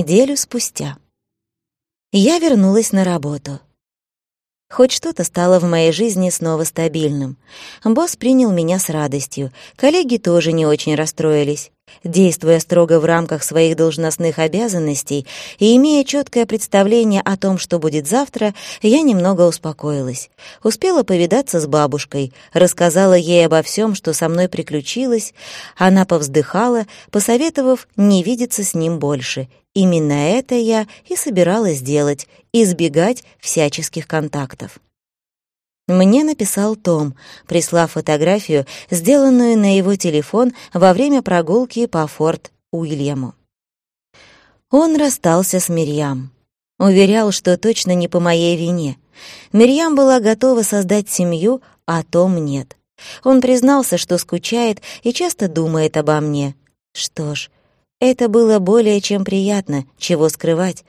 Неделю спустя. Я вернулась на работу. Хоть что-то стало в моей жизни снова стабильным. Босс принял меня с радостью. Коллеги тоже не очень расстроились. Действуя строго в рамках своих должностных обязанностей и имея четкое представление о том, что будет завтра, я немного успокоилась. Успела повидаться с бабушкой, рассказала ей обо всем, что со мной приключилось. Она повздыхала, посоветовав не видеться с ним больше. Именно это я и собиралась делать — избегать всяческих контактов. Мне написал Том, прислав фотографию, сделанную на его телефон во время прогулки по Форт Уильяму. Он расстался с Мирьям. Уверял, что точно не по моей вине. Мирьям была готова создать семью, а Том нет. Он признался, что скучает и часто думает обо мне. Что ж, это было более чем приятно, чего скрывать.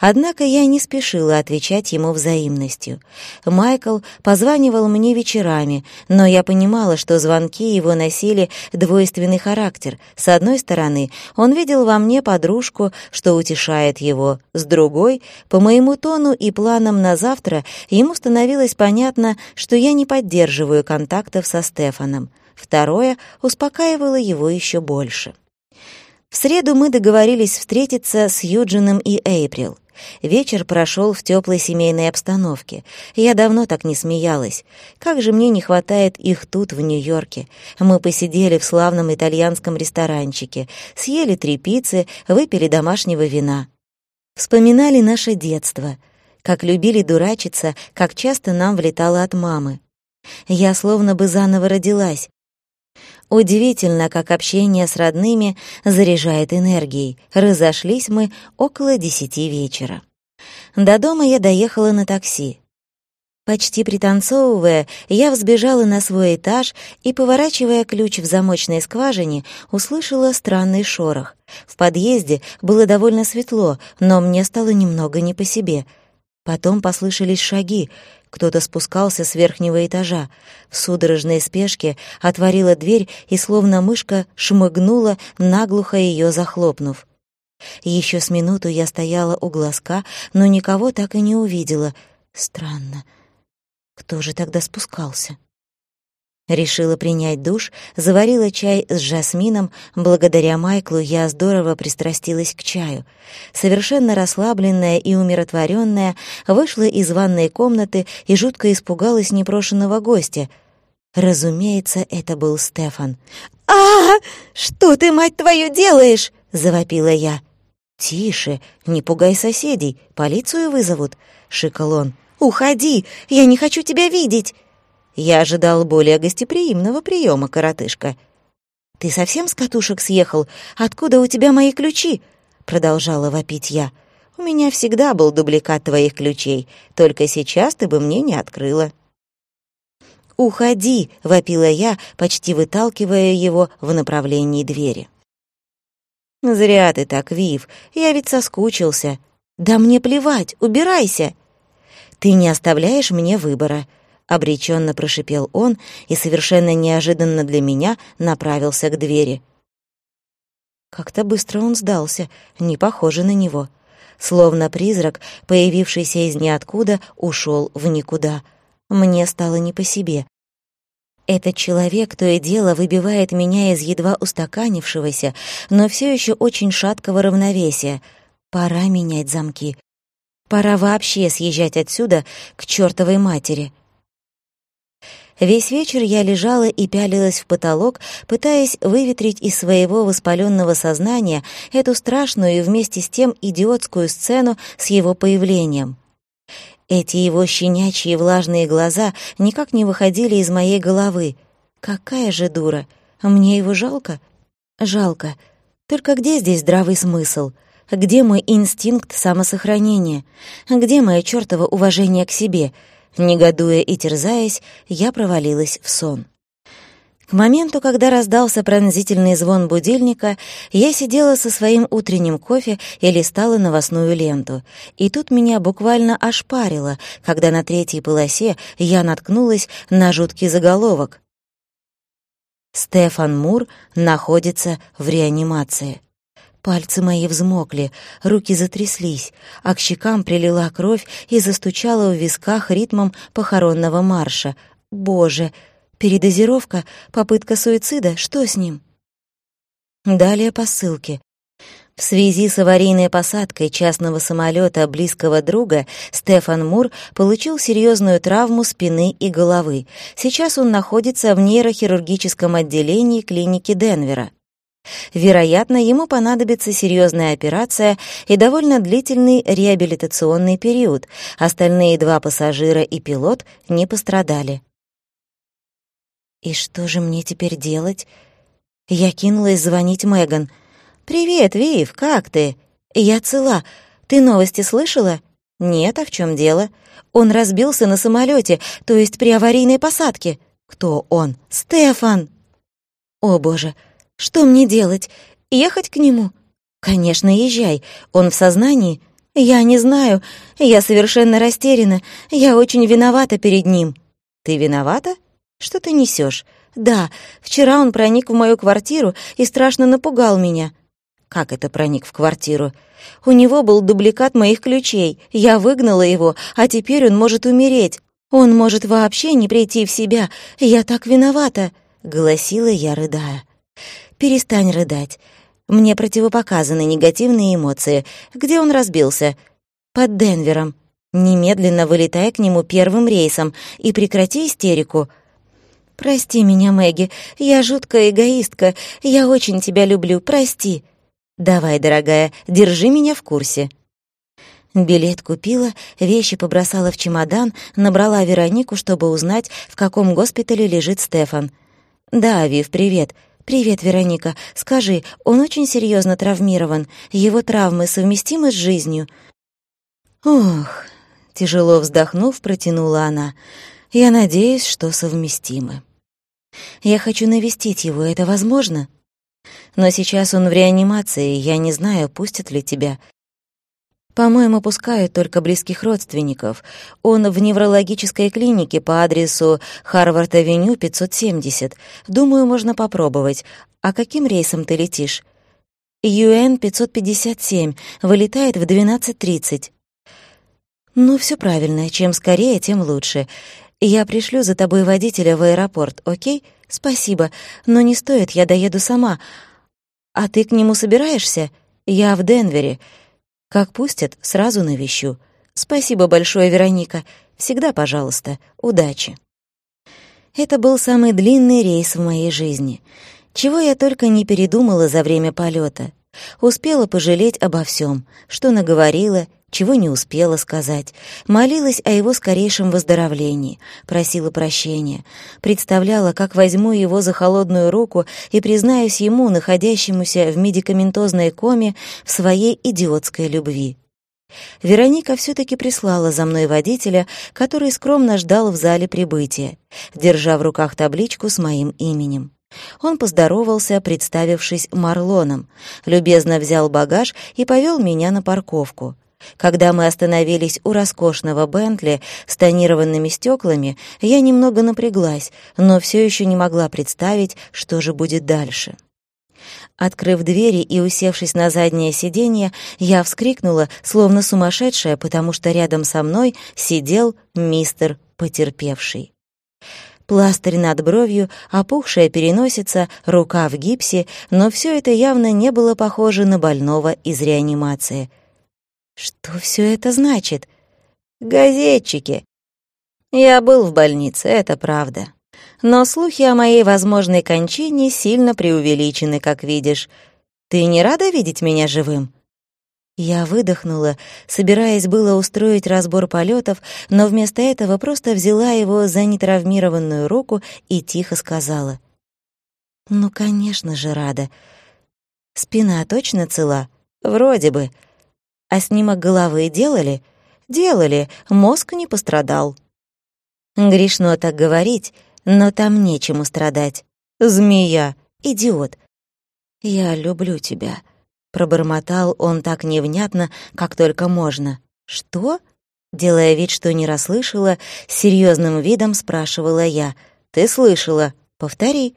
Однако я не спешила отвечать ему взаимностью. Майкл позванивал мне вечерами, но я понимала, что звонки его носили двойственный характер. С одной стороны, он видел во мне подружку, что утешает его. С другой, по моему тону и планам на завтра, ему становилось понятно, что я не поддерживаю контактов со Стефаном. Второе успокаивало его еще больше. В среду мы договорились встретиться с Юджином и Эйприл. Вечер прошел в теплой семейной обстановке. Я давно так не смеялась. Как же мне не хватает их тут, в Нью-Йорке. Мы посидели в славном итальянском ресторанчике, съели три пиццы, выпили домашнего вина. Вспоминали наше детство, как любили дурачиться, как часто нам влетало от мамы. Я словно бы заново родилась, Удивительно, как общение с родными заряжает энергией. Разошлись мы около десяти вечера. До дома я доехала на такси. Почти пританцовывая, я взбежала на свой этаж и, поворачивая ключ в замочной скважине, услышала странный шорох. В подъезде было довольно светло, но мне стало немного не по себе. Потом послышались шаги, кто-то спускался с верхнего этажа. В судорожной спешке отворила дверь и, словно мышка, шмыгнула, наглухо ее захлопнув. Еще с минуту я стояла у глазка, но никого так и не увидела. Странно. Кто же тогда спускался? Решила принять душ, заварила чай с жасмином. Благодаря Майклу я здорово пристрастилась к чаю. Совершенно расслабленная и умиротворенная, вышла из ванной комнаты и жутко испугалась непрошенного гостя. Разумеется, это был Стефан. «А, что ты, мать твою, делаешь?» — завопила я. «Тише, не пугай соседей, полицию вызовут», — шикал он. «Уходи, я не хочу тебя видеть!» Я ожидал более гостеприимного приема, коротышка. «Ты совсем с катушек съехал? Откуда у тебя мои ключи?» Продолжала вопить я. «У меня всегда был дубликат твоих ключей, только сейчас ты бы мне не открыла». «Уходи!» — вопила я, почти выталкивая его в направлении двери. «Зря ты так, Вив, я ведь соскучился». «Да мне плевать, убирайся!» «Ты не оставляешь мне выбора», обреченно прошипел он и совершенно неожиданно для меня направился к двери. Как-то быстро он сдался, не похоже на него. Словно призрак, появившийся из ниоткуда, ушел в никуда. Мне стало не по себе. Этот человек то и дело выбивает меня из едва устаканившегося, но все еще очень шаткого равновесия. Пора менять замки. Пора вообще съезжать отсюда к чертовой матери. Весь вечер я лежала и пялилась в потолок, пытаясь выветрить из своего воспаленного сознания эту страшную и вместе с тем идиотскую сцену с его появлением. Эти его щенячьи влажные глаза никак не выходили из моей головы. Какая же дура! Мне его жалко? Жалко. Только где здесь здравый смысл? Где мой инстинкт самосохранения? Где мое чёртово уважение к себе — Негодуя и терзаясь, я провалилась в сон. К моменту, когда раздался пронзительный звон будильника, я сидела со своим утренним кофе и листала новостную ленту. И тут меня буквально ошпарило, когда на третьей полосе я наткнулась на жуткий заголовок. «Стефан Мур находится в реанимации». Пальцы мои взмокли, руки затряслись, а к щекам прилила кровь и застучала в висках ритмом похоронного марша. Боже, передозировка, попытка суицида, что с ним? Далее по ссылке. В связи с аварийной посадкой частного самолета близкого друга Стефан Мур получил серьезную травму спины и головы. Сейчас он находится в нейрохирургическом отделении клиники Денвера. Вероятно, ему понадобится серьезная операция и довольно длительный реабилитационный период. Остальные два пассажира и пилот не пострадали. «И что же мне теперь делать?» Я кинулась звонить Меган. «Привет, Вив, как ты?» «Я цела. Ты новости слышала?» «Нет, а в чем дело?» «Он разбился на самолете, то есть при аварийной посадке». «Кто он?» «Стефан!» «О, боже, что мне делать? Ехать к нему?» «Конечно, езжай. Он в сознании?» «Я не знаю. Я совершенно растеряна. Я очень виновата перед ним». «Ты виновата? Что ты несешь? Да, вчера он проник в мою квартиру и страшно напугал меня. Как это проник в квартиру? У него был дубликат моих ключей. Я выгнала его, а теперь он может умереть. Он может вообще не прийти в себя. Я так виновата, голосила я, рыдая. Перестань рыдать. Мне противопоказаны негативные эмоции. Где он разбился? Под Денвером. Немедленно вылетай к нему первым рейсом и прекрати истерику. «Прости меня, Мэгги, я жуткая эгоистка, я очень тебя люблю, прости». «Давай, дорогая, держи меня в курсе». Билет купила, вещи побросала в чемодан, набрала Веронику, чтобы узнать, в каком госпитале лежит Стефан. «Да, Вив, привет. Привет, Вероника. Скажи, он очень серьезно травмирован? Его травмы совместимы с жизнью?» «Ох», — тяжело вздохнув, протянула она. «Я надеюсь, что совместимы». Я хочу навестить его, это возможно? Но сейчас он в реанимации, я не знаю, пустят ли тебя. По-моему, пускают только близких родственников. Он в неврологической клинике по адресу Харвард-авеню, 570. Думаю, можно попробовать. А каким рейсом ты летишь? ЮН-557. Вылетает в 12.30. Ну, все правильно. Чем скорее, тем лучше. Я пришлю за тобой водителя в аэропорт, окей? Спасибо, но не стоит, я доеду сама. А ты к нему собираешься? Я в Денвере. Как пустят, сразу навещу. Спасибо большое, Вероника. Всегда, пожалуйста. Удачи. Это был самый длинный рейс в моей жизни. Чего я только не передумала за время полета. Успела пожалеть обо всем, что наговорила чего не успела сказать. Молилась о его скорейшем выздоровлении, просила прощения, представляла, как возьму его за холодную руку и признаюсь ему, находящемуся в медикаментозной коме, в своей идиотской любви. Вероника все-таки прислала за мной водителя, который скромно ждал в зале прибытия, держа в руках табличку с моим именем. Он поздоровался, представившись Марлоном, любезно взял багаж и повел меня на парковку. Когда мы остановились у роскошного Бентли с тонированными стеклами, я немного напряглась, но все еще не могла представить, что же будет дальше. Открыв двери и усевшись на заднее сиденье, я вскрикнула, словно сумасшедшая, потому что рядом со мной сидел мистер потерпевший. Пластырь над бровью, опухшая переносица, рука в гипсе, но все это явно не было похоже на больного из реанимации — что все это значит? Газетчики. Я был в больнице, это правда. Но слухи о моей возможной кончине сильно преувеличены, как видишь. Ты не рада видеть меня живым? Я выдохнула, собираясь было устроить разбор полетов, но вместо этого просто взяла его за нетравмированную руку и тихо сказала. «Ну, конечно же, рада. Спина точно цела? Вроде бы. А снимок головы делали? Делали, мозг не пострадал. Грешно так говорить, но там нечему страдать. Змея, идиот. Я люблю тебя, пробормотал он так невнятно, как только можно. Что? Делая вид, что не расслышала, серьезным видом спрашивала я. Ты слышала? Повтори.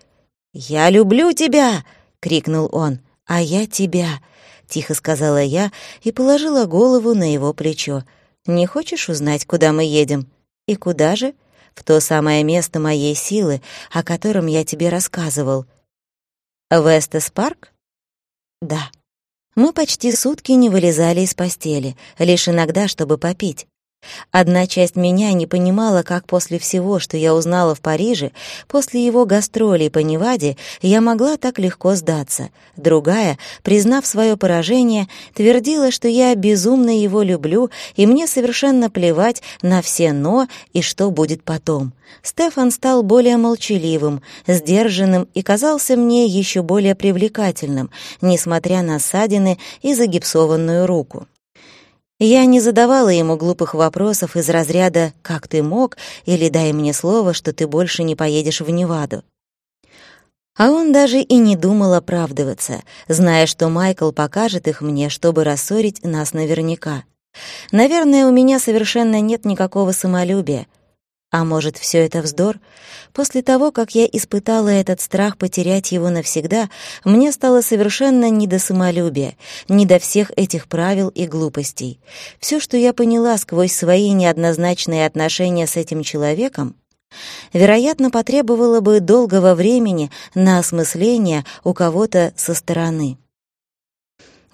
Я люблю тебя, крикнул он. А я тебя. — тихо сказала я и положила голову на его плечо. «Не хочешь узнать, куда мы едем?» «И куда же?» «В то самое место моей силы, о котором я тебе рассказывал». «Вестес Парк?» «Да». Мы почти сутки не вылезали из постели, лишь иногда, чтобы попить. Одна часть меня не понимала, как после всего, что я узнала в Париже, после его гастролей по Неваде, я могла так легко сдаться. Другая, признав свое поражение, твердила, что я безумно его люблю, и мне совершенно плевать на все «но» и что будет потом. Стефан стал более молчаливым, сдержанным и казался мне еще более привлекательным, несмотря на ссадины и загипсованную руку. Я не задавала ему глупых вопросов из разряда «как ты мог?» или «дай мне слово, что ты больше не поедешь в Неваду». А он даже и не думал оправдываться, зная, что Майкл покажет их мне, чтобы рассорить нас наверняка. Наверное, у меня совершенно нет никакого самолюбия — а может, все это вздор? После того, как я испытала этот страх потерять его навсегда, мне стало совершенно не до самолюбия, не до всех этих правил и глупостей. Все, что я поняла сквозь свои неоднозначные отношения с этим человеком, вероятно, потребовало бы долгого времени на осмысление у кого-то со стороны.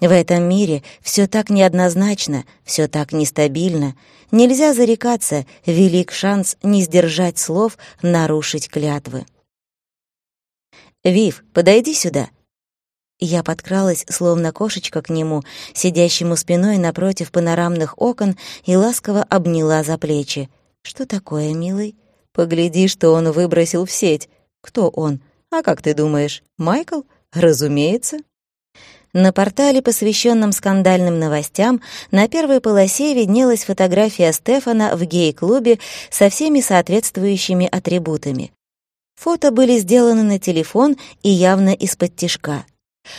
В этом мире все так неоднозначно, все так нестабильно. Нельзя зарекаться, велик шанс не сдержать слов, нарушить клятвы. «Вив, подойди сюда». Я подкралась, словно кошечка, к нему, сидящему спиной напротив панорамных окон, и ласково обняла за плечи. «Что такое, милый?» «Погляди, что он выбросил в сеть». «Кто он? А как ты думаешь, Майкл?» «Разумеется». На портале, посвященном скандальным новостям, на первой полосе виднелась фотография Стефана в гей-клубе со всеми соответствующими атрибутами. Фото были сделаны на телефон и явно из-под тишка.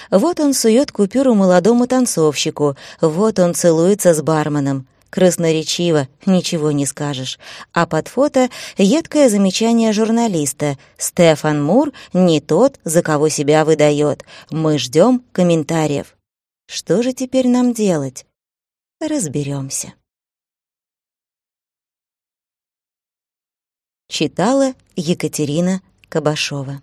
Вот он сует купюру молодому танцовщику, вот он целуется с барменом. Красноречиво, ничего не скажешь. А под фото едкое замечание журналиста. «Стефан Мур не тот, за кого себя выдает. Мы ждем комментариев». Что же теперь нам делать? Разберемся. Читала Екатерина Кабашова